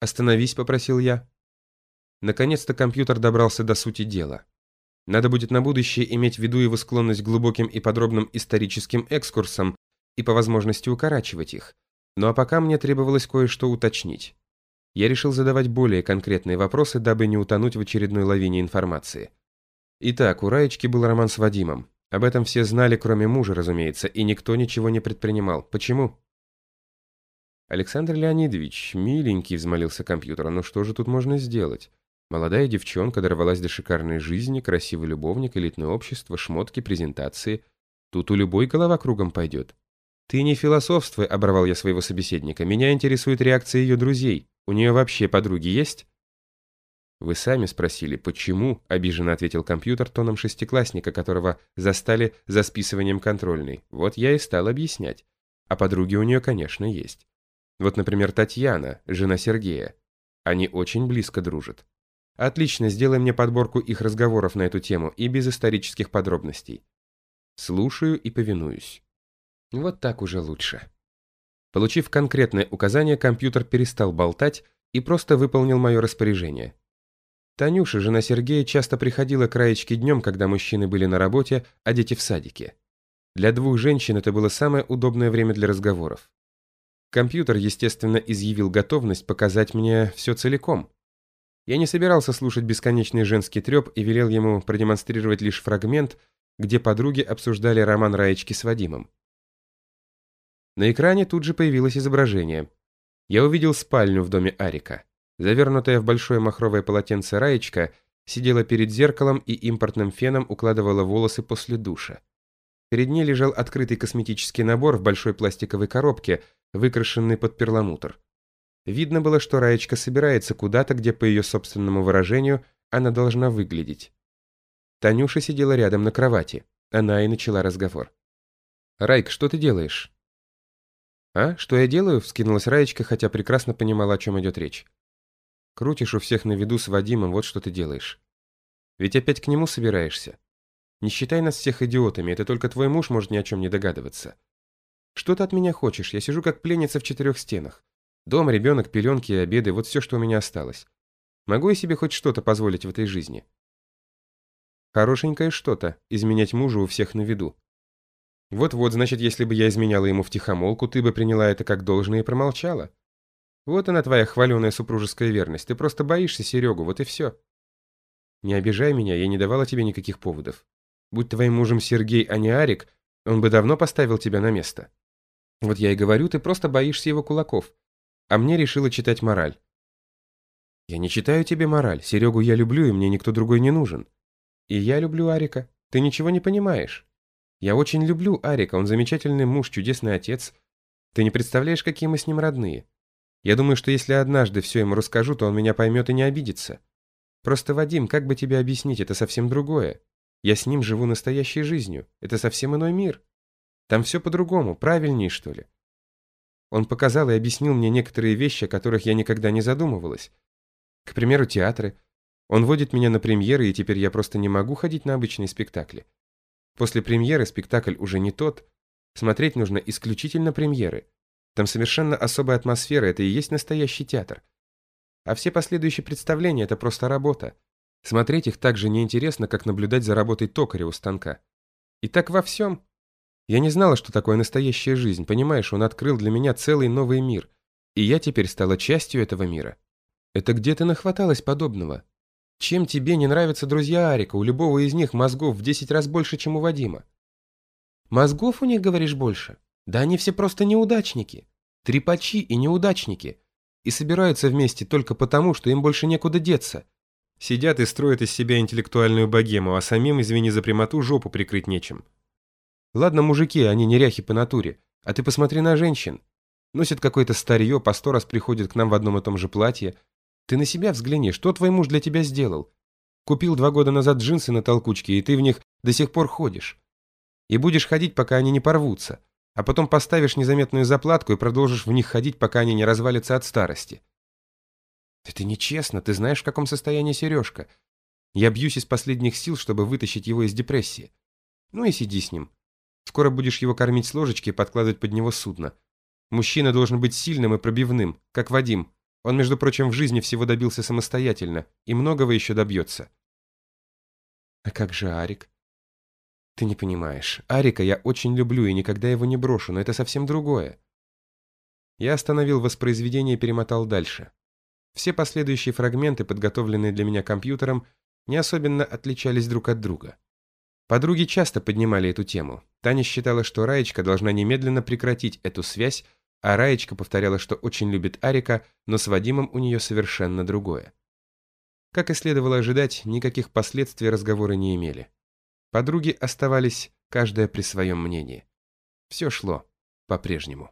«Остановись», — попросил я. Наконец-то компьютер добрался до сути дела. Надо будет на будущее иметь в виду его склонность к глубоким и подробным историческим экскурсам и по возможности укорачивать их. Ну а пока мне требовалось кое-что уточнить. Я решил задавать более конкретные вопросы, дабы не утонуть в очередной лавине информации. Итак, у Раечки был роман с Вадимом. Об этом все знали, кроме мужа, разумеется, и никто ничего не предпринимал. Почему? Александр Леонидович, миленький, взмолился компьютер, ну что же тут можно сделать? Молодая девчонка дорвалась до шикарной жизни, красивый любовник, элитное общество, шмотки, презентации. Тут у любой голова кругом пойдет. Ты не философствуй, оборвал я своего собеседника. Меня интересует реакция ее друзей. У нее вообще подруги есть? Вы сами спросили, почему, обиженно ответил компьютер тоном шестиклассника, которого застали за списыванием контрольной. Вот я и стал объяснять. А подруги у нее, конечно, есть. Вот, например, Татьяна, жена Сергея. Они очень близко дружат. Отлично, сделай мне подборку их разговоров на эту тему и без исторических подробностей. Слушаю и повинуюсь. Вот так уже лучше. Получив конкретное указание, компьютер перестал болтать и просто выполнил мое распоряжение. Танюша, жена Сергея, часто приходила к Раечке днем, когда мужчины были на работе, а дети в садике. Для двух женщин это было самое удобное время для разговоров. Компьютер, естественно, изъявил готовность показать мне все целиком. Я не собирался слушать бесконечный женский треп и велел ему продемонстрировать лишь фрагмент, где подруги обсуждали роман Раечки с Вадимом. На экране тут же появилось изображение. Я увидел спальню в доме Арика. Завернутая в большое махровое полотенце Раечка сидела перед зеркалом и импортным феном укладывала волосы после душа. Перед ней лежал открытый косметический набор в большой пластиковой коробке, выкрашенный под перламутр. Видно было, что Раечка собирается куда-то, где, по ее собственному выражению, она должна выглядеть. Танюша сидела рядом на кровати. Она и начала разговор. «Райк, что ты делаешь?» «А, что я делаю?» — вскинулась Раечка, хотя прекрасно понимала, о чем идет речь. «Крутишь у всех на виду с Вадимом, вот что ты делаешь. Ведь опять к нему собираешься. Не считай нас всех идиотами, это только твой муж может ни о чем не догадываться. Что ты от меня хочешь? Я сижу как пленница в четырех стенах. Дом, ребенок, пеленки и обеды – вот все, что у меня осталось. Могу я себе хоть что-то позволить в этой жизни? Хорошенькое что-то – изменять мужу у всех на виду. Вот-вот, значит, если бы я изменяла ему втихомолку, ты бы приняла это как должное и промолчала. Вот она твоя хваленая супружеская верность. Ты просто боишься Серегу, вот и все. Не обижай меня, я не давала тебе никаких поводов. Будь твоим мужем Сергей, а не Арик, он бы давно поставил тебя на место. Вот я и говорю, ты просто боишься его кулаков. А мне решила читать мораль. Я не читаю тебе мораль. Серегу я люблю, и мне никто другой не нужен. И я люблю Арика. Ты ничего не понимаешь. Я очень люблю Арика, он замечательный муж, чудесный отец. Ты не представляешь, какие мы с ним родные. Я думаю, что если однажды все ему расскажу, то он меня поймет и не обидится. Просто, Вадим, как бы тебе объяснить, это совсем другое. Я с ним живу настоящей жизнью. Это совсем иной мир. Там все по-другому, правильнее, что ли. Он показал и объяснил мне некоторые вещи, о которых я никогда не задумывалась. К примеру, театры. Он водит меня на премьеры, и теперь я просто не могу ходить на обычные спектакли. После премьеры спектакль уже не тот. Смотреть нужно исключительно премьеры. Там совершенно особая атмосфера, это и есть настоящий театр. А все последующие представления – это просто работа. Смотреть их так же неинтересно, как наблюдать за работой токаря у станка. И так во всем. Я не знала, что такое настоящая жизнь, понимаешь, он открыл для меня целый новый мир. И я теперь стала частью этого мира. Это где ты нахваталась подобного? Чем тебе не нравятся друзья Арика? У любого из них мозгов в 10 раз больше, чем у Вадима. Мозгов у них, говоришь, больше? Да они все просто неудачники. Трепачи и неудачники. И собираются вместе только потому, что им больше некуда деться. Сидят и строят из себя интеллектуальную богему, а самим, извини за прямоту, жопу прикрыть нечем. Ладно, мужики, они неряхи по натуре, а ты посмотри на женщин. Носят какое-то старье, по сто раз приходят к нам в одном и том же платье. Ты на себя взгляни, что твой муж для тебя сделал? Купил два года назад джинсы на толкучке, и ты в них до сих пор ходишь. И будешь ходить, пока они не порвутся, а потом поставишь незаметную заплатку и продолжишь в них ходить, пока они не развалятся от старости. Это нечестно, ты знаешь, в каком состоянии Сережка. Я бьюсь из последних сил, чтобы вытащить его из депрессии. Ну и сиди с ним. Скоро будешь его кормить с ложечки и подкладывать под него судно. Мужчина должен быть сильным и пробивным, как Вадим. Он, между прочим, в жизни всего добился самостоятельно и многого еще добьется. А как же Арик? Ты не понимаешь. Арика я очень люблю и никогда его не брошу, но это совсем другое. Я остановил воспроизведение и перемотал дальше. Все последующие фрагменты, подготовленные для меня компьютером, не особенно отличались друг от друга. Подруги часто поднимали эту тему. Таня считала, что Раечка должна немедленно прекратить эту связь, а Раечка повторяла, что очень любит Арика, но с Вадимом у нее совершенно другое. Как и следовало ожидать, никаких последствий разговоры не имели. Подруги оставались каждая при своем мнении. Все шло по-прежнему.